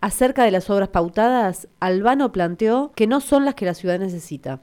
Acerca de las obras pautadas, Albano planteó que no son las que la ciudad necesita.